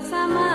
fuerza más.